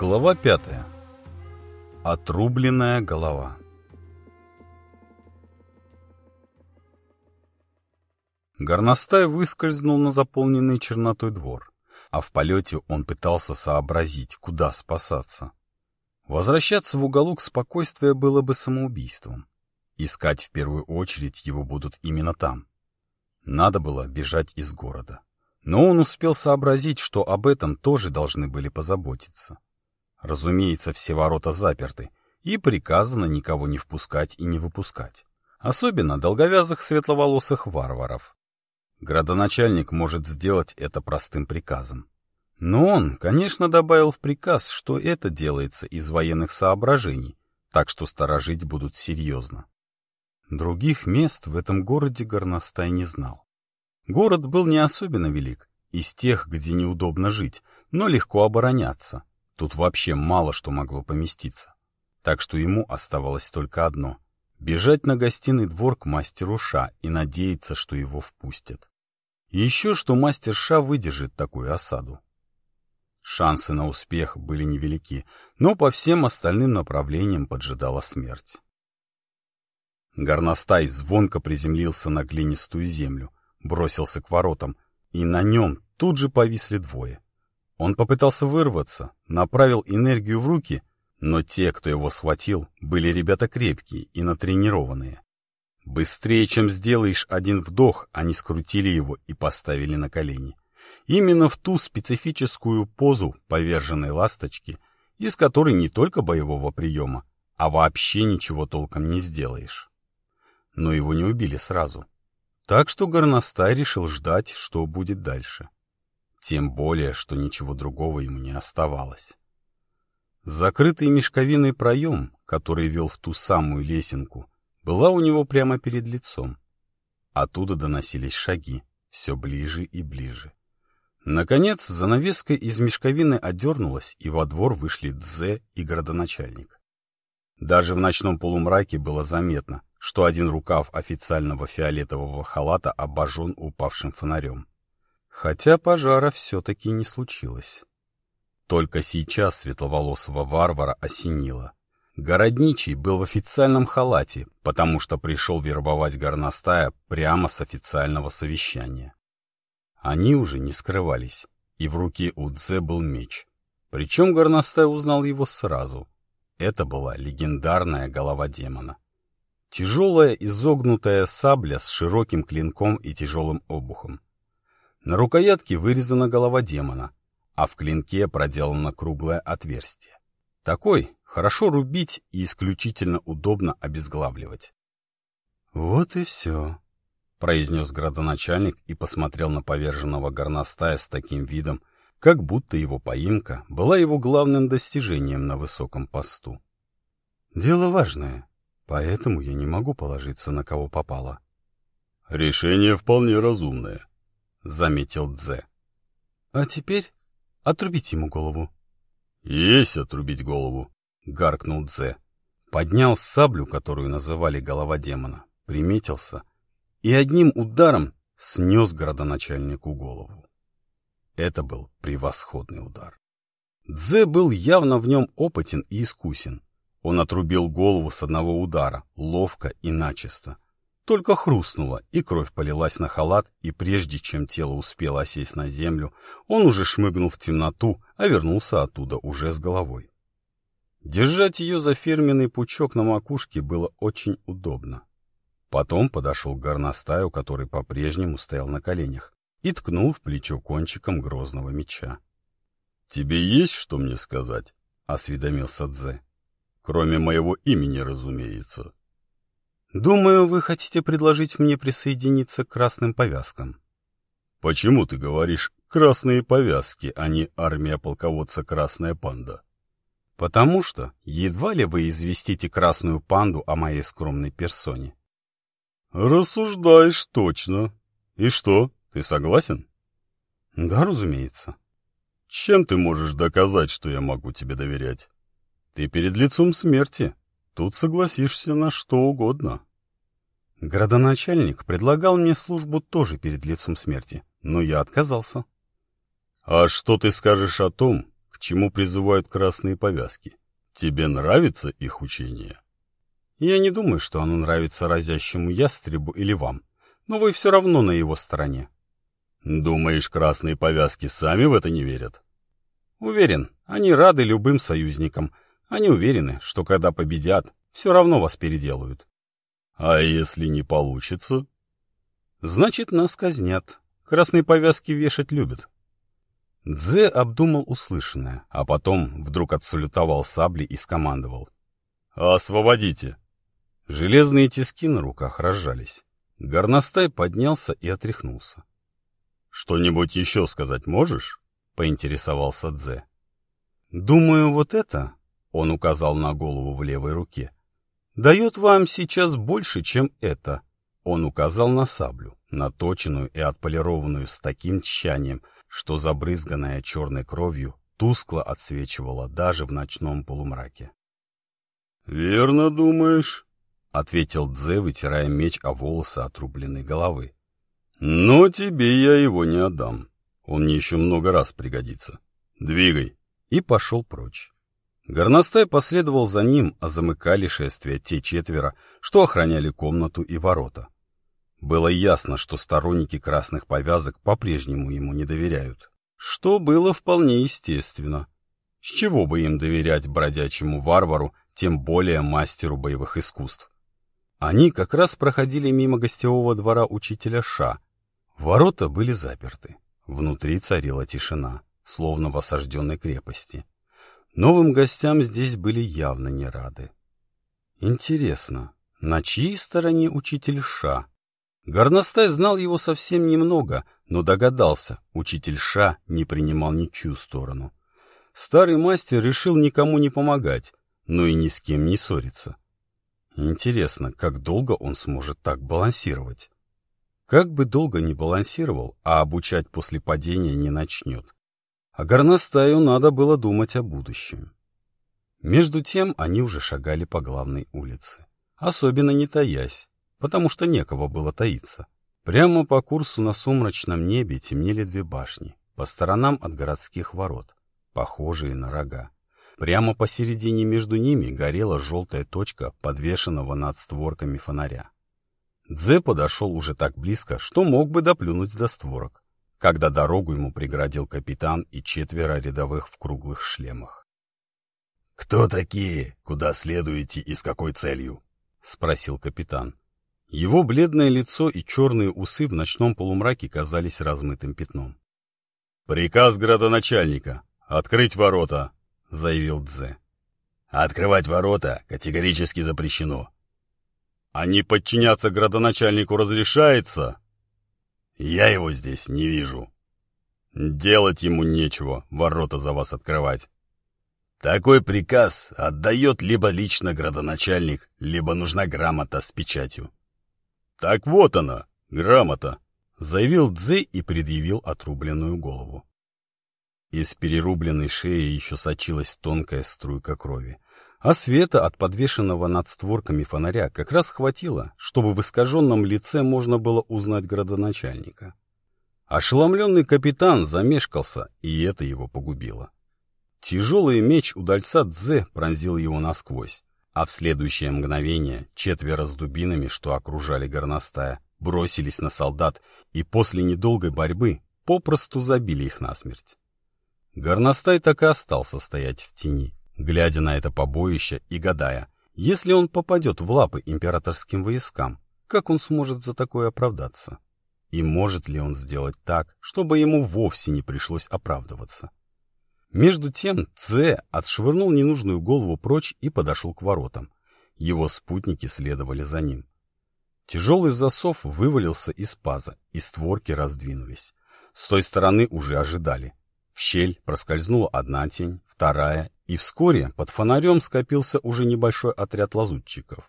Глава пятая. Отрубленная голова. Горностай выскользнул на заполненный чернотой двор, а в полете он пытался сообразить, куда спасаться. Возвращаться в уголок спокойствия было бы самоубийством. Искать в первую очередь его будут именно там. Надо было бежать из города. Но он успел сообразить, что об этом тоже должны были позаботиться. Разумеется, все ворота заперты, и приказано никого не впускать и не выпускать. Особенно долговязых светловолосых варваров. Градоначальник может сделать это простым приказом. Но он, конечно, добавил в приказ, что это делается из военных соображений, так что сторожить будут серьезно. Других мест в этом городе горностай не знал. Город был не особенно велик, из тех, где неудобно жить, но легко обороняться. Тут вообще мало что могло поместиться. Так что ему оставалось только одно — бежать на гостиный двор к мастеру Ша и надеяться, что его впустят. И еще что мастер Ша выдержит такую осаду. Шансы на успех были невелики, но по всем остальным направлениям поджидала смерть. Горностай звонко приземлился на глинистую землю, бросился к воротам, и на нем тут же повисли двое. Он попытался вырваться, направил энергию в руки, но те, кто его схватил, были ребята крепкие и натренированные. Быстрее, чем сделаешь один вдох, они скрутили его и поставили на колени. Именно в ту специфическую позу поверженной ласточки, из которой не только боевого приема, а вообще ничего толком не сделаешь. Но его не убили сразу. Так что горностай решил ждать, что будет дальше. Тем более, что ничего другого ему не оставалось. Закрытый мешковиный проем, который вел в ту самую лесенку, была у него прямо перед лицом. Оттуда доносились шаги, все ближе и ближе. Наконец, занавеска из мешковины одернулась, и во двор вышли Дзе и городоначальник. Даже в ночном полумраке было заметно, что один рукав официального фиолетового халата обожжен упавшим фонарем. Хотя пожара все-таки не случилось. Только сейчас светловолосого варвара осенило. Городничий был в официальном халате, потому что пришел вербовать горностая прямо с официального совещания. Они уже не скрывались, и в руке у Дзе был меч. Причем горностай узнал его сразу. Это была легендарная голова демона. Тяжелая изогнутая сабля с широким клинком и тяжелым обухом. На рукоятке вырезана голова демона, а в клинке проделано круглое отверстие. Такой хорошо рубить и исключительно удобно обезглавливать. «Вот и все», — произнес градоначальник и посмотрел на поверженного горностая с таким видом, как будто его поимка была его главным достижением на высоком посту. «Дело важное. Поэтому я не могу положиться на кого попало. — Решение вполне разумное, — заметил Дзе. — А теперь отрубить ему голову. — Есть отрубить голову, — гаркнул Дзе. Поднял саблю, которую называли голова демона, приметился и одним ударом снес городоначальнику голову. Это был превосходный удар. Дзе был явно в нем опытен и искусен. Он отрубил голову с одного удара, ловко и начисто. Только хрустнуло, и кровь полилась на халат, и прежде чем тело успело осесть на землю, он уже шмыгнул в темноту, а вернулся оттуда уже с головой. Держать ее за фирменный пучок на макушке было очень удобно. Потом подошел к горностаю, который по-прежнему стоял на коленях, и ткнул в плечо кончиком грозного меча. — Тебе есть что мне сказать? — осведомился Дзе. Кроме моего имени, разумеется. Думаю, вы хотите предложить мне присоединиться к красным повязкам. Почему ты говоришь «красные повязки», а не армия полководца «Красная панда»? Потому что едва ли вы известите красную панду о моей скромной персоне. Рассуждаешь точно. И что, ты согласен? Да, разумеется. Чем ты можешь доказать, что я могу тебе доверять? Ты перед лицом смерти. Тут согласишься на что угодно. Городоначальник предлагал мне службу тоже перед лицом смерти, но я отказался. А что ты скажешь о том, к чему призывают красные повязки. Тебе нравится их учение? Я не думаю, что оно нравится разящему ястребу или вам, но вы все равно на его стороне. Думаешь, красные повязки сами в это не верят? Уверен, они рады любым союзникам. Они уверены, что когда победят, все равно вас переделают. А если не получится? Значит, нас казнят. Красные повязки вешать любят. Дзе обдумал услышанное, а потом вдруг отсалютовал сабли и скомандовал. «Освободите!» Железные тиски на руках разжались. Горностай поднялся и отряхнулся. «Что-нибудь еще сказать можешь?» — поинтересовался Дзе. «Думаю, вот это...» — он указал на голову в левой руке. «Дает вам сейчас больше, чем это...» Он указал на саблю, наточенную и отполированную с таким тщанием, что забрызганная черной кровью тускло отсвечивала даже в ночном полумраке. «Верно думаешь?» — ответил Дзе, вытирая меч о волосы отрубленной головы. «Но тебе я его не отдам. Он мне еще много раз пригодится. Двигай!» И пошел прочь. Горностай последовал за ним, а замыкали шествие те четверо, что охраняли комнату и ворота. Было ясно, что сторонники красных повязок по-прежнему ему не доверяют, что было вполне естественно. С чего бы им доверять бродячему варвару, тем более мастеру боевых искусств? Они как раз проходили мимо гостевого двора учителя Ша. Ворота были заперты. Внутри царила тишина, словно в осажденной крепости. Новым гостям здесь были явно не рады. Интересно, на чьей стороне учитель Ша? Горностай знал его совсем немного, но догадался, учитель Ша не принимал ничью сторону. Старый мастер решил никому не помогать, но и ни с кем не ссориться. Интересно, как долго он сможет так балансировать? Как бы долго ни балансировал, а обучать после падения не начнет. А горностаю надо было думать о будущем. Между тем они уже шагали по главной улице, особенно не таясь, потому что некого было таиться. Прямо по курсу на сумрачном небе темнели две башни, по сторонам от городских ворот, похожие на рога. Прямо посередине между ними горела желтая точка, подвешенного над створками фонаря. Дзе подошел уже так близко, что мог бы доплюнуть до створок, когда дорогу ему преградил капитан и четверо рядовых в круглых шлемах. «Кто такие? Куда следуете и с какой целью?» — спросил капитан. Его бледное лицо и черные усы в ночном полумраке казались размытым пятном. «Приказ градоначальника. Открыть ворота. — заявил Дзе. «Открывать ворота категорически запрещено». «А не подчиняться градоначальнику разрешается?» «Я его здесь не вижу». «Делать ему нечего, ворота за вас открывать». Такой приказ отдает либо лично градоначальник, либо нужна грамота с печатью. «Так вот она, грамота», — заявил Дзе и предъявил отрубленную голову. Из перерубленной шеи еще сочилась тонкая струйка крови, а света от подвешенного над створками фонаря как раз хватило, чтобы в искаженном лице можно было узнать градоначальника. Ошеломленный капитан замешкался, и это его погубило. Тяжелый меч удальца Дзе пронзил его насквозь, а в следующее мгновение четверо с дубинами, что окружали горностая, бросились на солдат и после недолгой борьбы попросту забили их насмерть. Горностай так и остался стоять в тени, глядя на это побоище и гадая, если он попадет в лапы императорским войскам, как он сможет за такое оправдаться? И может ли он сделать так, чтобы ему вовсе не пришлось оправдываться? Между тем Ц отшвырнул ненужную голову прочь и подошел к воротам. Его спутники следовали за ним. Тяжелый засов вывалился из паза, и створки раздвинулись. С той стороны уже ожидали. В щель проскользнула одна тень, вторая, и вскоре под фонарем скопился уже небольшой отряд лазутчиков.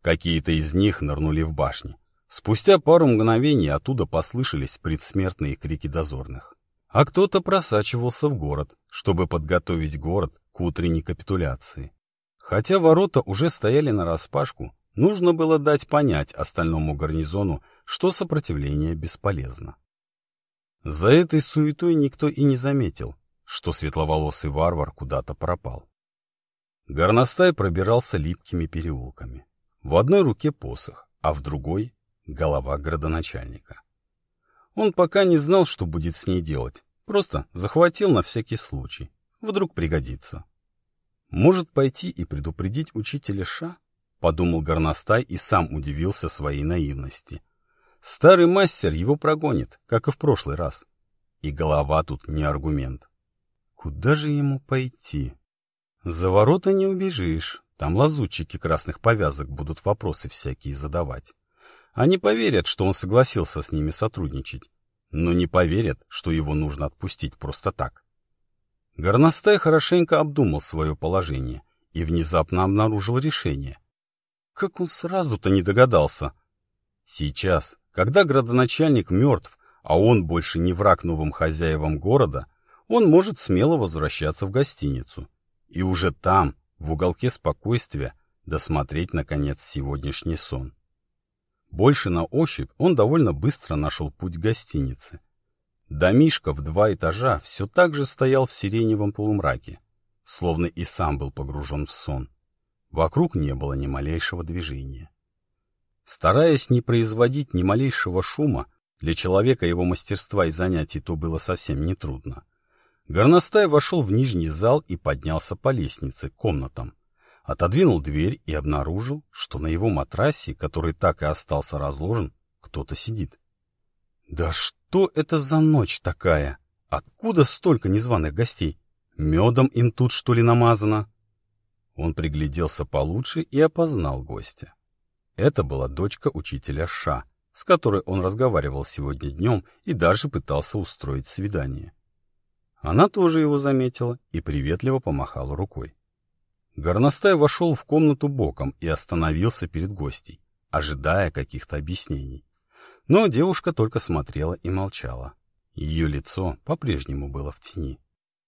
Какие-то из них нырнули в башни. Спустя пару мгновений оттуда послышались предсмертные крики дозорных. А кто-то просачивался в город, чтобы подготовить город к утренней капитуляции. Хотя ворота уже стояли нараспашку, нужно было дать понять остальному гарнизону, что сопротивление бесполезно. За этой суетой никто и не заметил, что светловолосый варвар куда-то пропал. Горностай пробирался липкими переулками. В одной руке посох, а в другой — голова градоначальника. Он пока не знал, что будет с ней делать, просто захватил на всякий случай. Вдруг пригодится. Может пойти и предупредить учителя Ша? Подумал горностай и сам удивился своей наивности. Старый мастер его прогонит, как и в прошлый раз. И голова тут не аргумент. Куда же ему пойти? За ворота не убежишь. Там лазутчики красных повязок будут вопросы всякие задавать. Они поверят, что он согласился с ними сотрудничать, но не поверят, что его нужно отпустить просто так. Горностай хорошенько обдумал свое положение и внезапно обнаружил решение. Как он сразу-то не догадался? Сейчас, когда градоначальник мертв, а он больше не враг новым хозяевам города, он может смело возвращаться в гостиницу и уже там, в уголке спокойствия, досмотреть, наконец, сегодняшний сон. Больше на ощупь он довольно быстро нашел путь к гостинице. Домишка в два этажа все так же стоял в сиреневом полумраке, словно и сам был погружен в сон. Вокруг не было ни малейшего движения. Стараясь не производить ни малейшего шума, для человека его мастерства и занятий то было совсем нетрудно. Горностай вошел в нижний зал и поднялся по лестнице к комнатам. Отодвинул дверь и обнаружил, что на его матрасе, который так и остался разложен, кто-то сидит. Да что это за ночь такая? Откуда столько незваных гостей? Медом им тут, что ли, намазано? Он пригляделся получше и опознал гостя. Это была дочка учителя Ша, с которой он разговаривал сегодня днем и даже пытался устроить свидание. Она тоже его заметила и приветливо помахала рукой. Горностай вошел в комнату боком и остановился перед гостей, ожидая каких-то объяснений. Но девушка только смотрела и молчала. Ее лицо по-прежнему было в тени.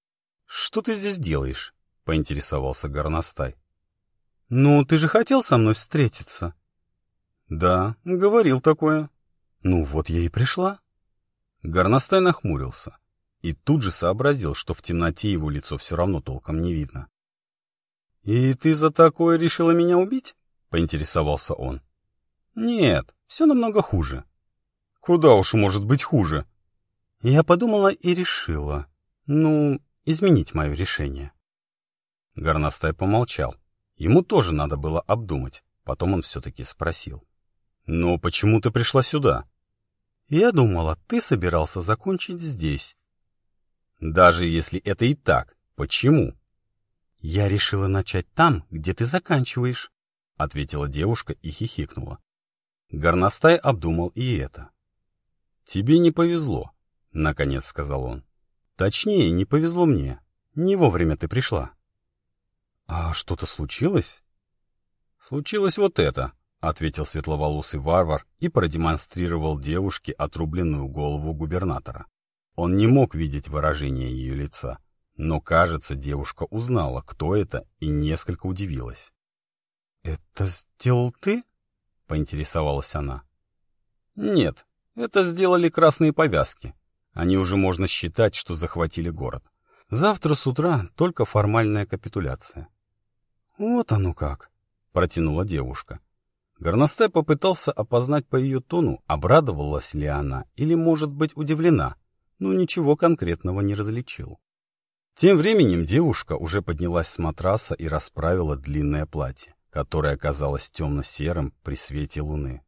— Что ты здесь делаешь? — поинтересовался Горностай. — Ну, ты же хотел со мной встретиться. — Да, говорил такое. — Ну, вот я и пришла. Горностай нахмурился и тут же сообразил, что в темноте его лицо все равно толком не видно. — И ты за такое решила меня убить? — поинтересовался он. — Нет, все намного хуже. — Куда уж может быть хуже? Я подумала и решила. Ну, изменить мое решение. Горностай помолчал. Ему тоже надо было обдумать. Потом он все-таки спросил. — Но почему ты пришла сюда? — Я думала, ты собирался закончить здесь. Даже если это и так, почему? Я решила начать там, где ты заканчиваешь, ответила девушка и хихикнула. Горностай обдумал и это. Тебе не повезло, наконец сказал он. Точнее, не повезло мне. Не вовремя ты пришла. А что-то случилось? Случилось вот это, ответил светловолосый варвар и продемонстрировал девушке отрубленную голову губернатора. Он не мог видеть выражение ее лица, но, кажется, девушка узнала, кто это, и несколько удивилась. — Это сделал ты? — поинтересовалась она. — Нет, это сделали красные повязки. Они уже можно считать, что захватили город. Завтра с утра только формальная капитуляция. — Вот оно как, — протянула девушка. Горностай попытался опознать по ее тону, обрадовалась ли она или, может быть, удивлена, но ничего конкретного не различил. Тем временем девушка уже поднялась с матраса и расправила длинное платье, которое оказалось темно-серым при свете луны.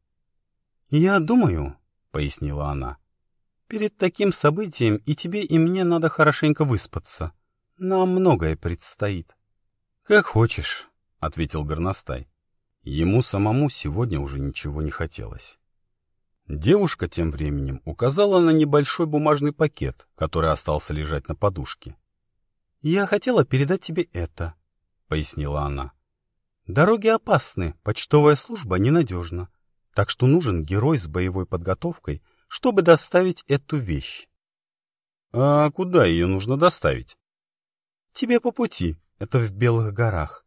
«Я думаю», — пояснила она, — «перед таким событием и тебе, и мне надо хорошенько выспаться. Нам многое предстоит». «Как хочешь», — ответил горностай. Ему самому сегодня уже ничего не хотелось. Девушка тем временем указала на небольшой бумажный пакет, который остался лежать на подушке. «Я хотела передать тебе это», — пояснила она. «Дороги опасны, почтовая служба ненадежна, так что нужен герой с боевой подготовкой, чтобы доставить эту вещь». «А куда ее нужно доставить?» «Тебе по пути, это в Белых горах.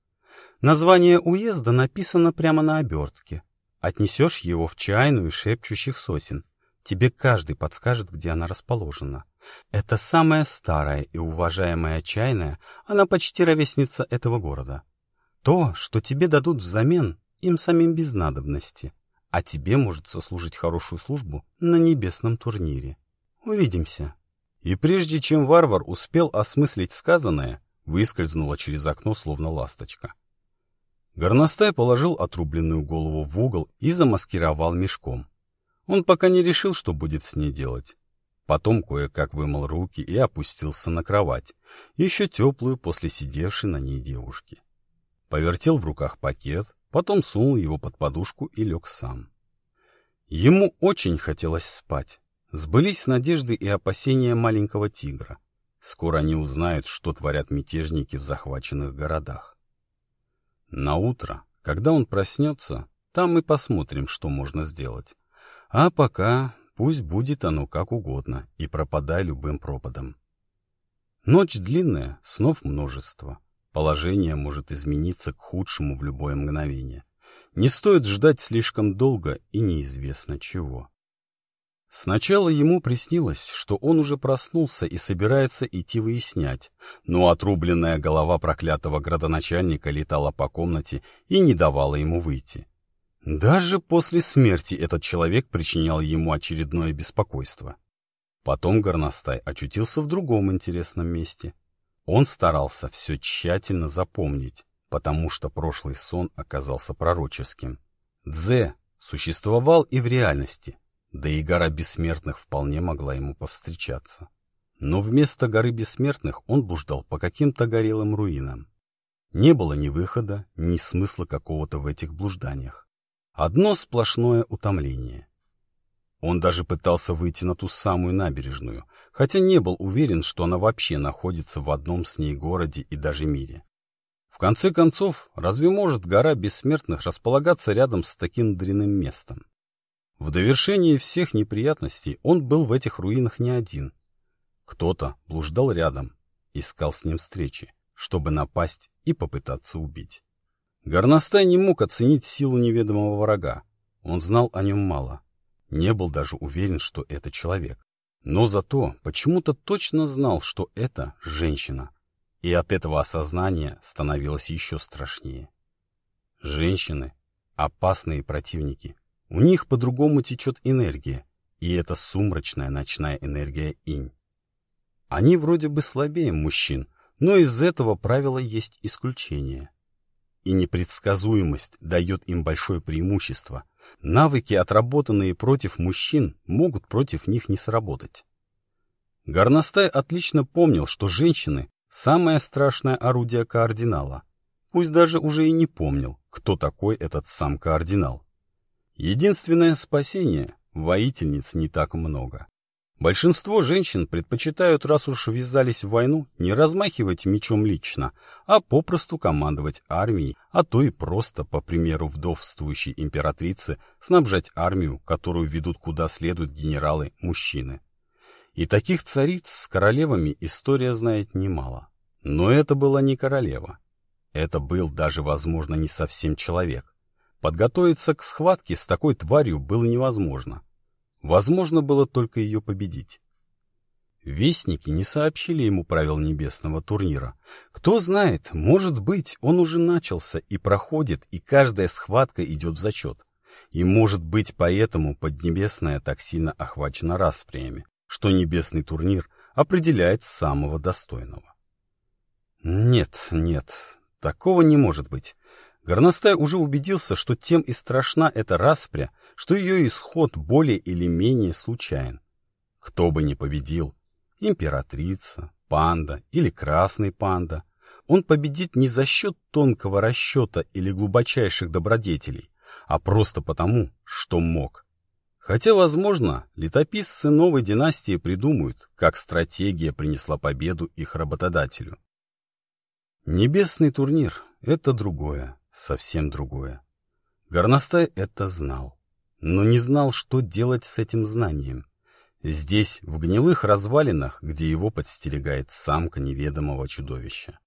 Название уезда написано прямо на обертке. Отнесешь его в чайную шепчущих сосен. Тебе каждый подскажет, где она расположена. Это самая старая и уважаемая чайная, она почти ровесница этого города. То, что тебе дадут взамен, им самим без надобности, а тебе может сослужить хорошую службу на небесном турнире. Увидимся. И прежде чем варвар успел осмыслить сказанное, выскользнула через окно, словно ласточка. Горностай положил отрубленную голову в угол и замаскировал мешком. Он пока не решил, что будет с ней делать. Потом кое-как вымыл руки и опустился на кровать, еще теплую после сидевшей на ней девушки. Повертел в руках пакет, потом сунул его под подушку и лег сам. Ему очень хотелось спать. Сбылись надежды и опасения маленького тигра. Скоро они узнают, что творят мятежники в захваченных городах. На утро, когда он проснется, там мы посмотрим, что можно сделать. А пока пусть будет оно как угодно и пропадай любым пропадом. Ночь длинная, снов множество. Положение может измениться к худшему в любое мгновение. Не стоит ждать слишком долго и неизвестно чего. Сначала ему приснилось, что он уже проснулся и собирается идти выяснять, но отрубленная голова проклятого градоначальника летала по комнате и не давала ему выйти. Даже после смерти этот человек причинял ему очередное беспокойство. Потом горностай очутился в другом интересном месте. Он старался все тщательно запомнить, потому что прошлый сон оказался пророческим. Дзе существовал и в реальности, да и гора бессмертных вполне могла ему повстречаться. Но вместо горы бессмертных он блуждал по каким-то горелым руинам. Не было ни выхода, ни смысла какого-то в этих блужданиях. Одно сплошное утомление. Он даже пытался выйти на ту самую набережную, хотя не был уверен, что она вообще находится в одном с ней городе и даже мире. В конце концов, разве может гора бессмертных располагаться рядом с таким дрянным местом? В довершении всех неприятностей он был в этих руинах не один. Кто-то блуждал рядом, искал с ним встречи, чтобы напасть и попытаться убить. Горностай не мог оценить силу неведомого врага. Он знал о нем мало. Не был даже уверен, что это человек. Но зато почему-то точно знал, что это женщина. И от этого осознания становилось еще страшнее. Женщины — опасные противники. У них по-другому течет энергия, и это сумрачная ночная энергия инь. Они вроде бы слабее мужчин, но из этого правила есть исключение и непредсказуемость дает им большое преимущество. Навыки, отработанные против мужчин, могут против них не сработать. Горностай отлично помнил, что женщины – самое страшное орудие координала. Пусть даже уже и не помнил, кто такой этот сам координал. Единственное спасение – воительниц не так много. Большинство женщин предпочитают, раз уж ввязались в войну, не размахивать мечом лично, а попросту командовать армией, а то и просто, по примеру вдовствующей императрицы, снабжать армию, которую ведут куда следуют генералы-мужчины. И таких цариц с королевами история знает немало. Но это была не королева. Это был даже, возможно, не совсем человек. Подготовиться к схватке с такой тварью было невозможно. Возможно было только ее победить. Вестники не сообщили ему правил небесного турнира. Кто знает, может быть, он уже начался и проходит, и каждая схватка идет в зачет. И может быть, поэтому Поднебесная так сильно охвачена расприями, что небесный турнир определяет самого достойного. Нет, нет, такого не может быть. Горностай уже убедился, что тем и страшна эта распря, что ее исход более или менее случайен. Кто бы ни победил, императрица, панда или красный панда, он победит не за счет тонкого расчета или глубочайших добродетелей, а просто потому, что мог. Хотя, возможно, летописцы новой династии придумают, как стратегия принесла победу их работодателю. Небесный турнир — это другое совсем другое. Горностай это знал, но не знал, что делать с этим знанием. Здесь, в гнилых развалинах, где его подстерегает самка неведомого чудовища.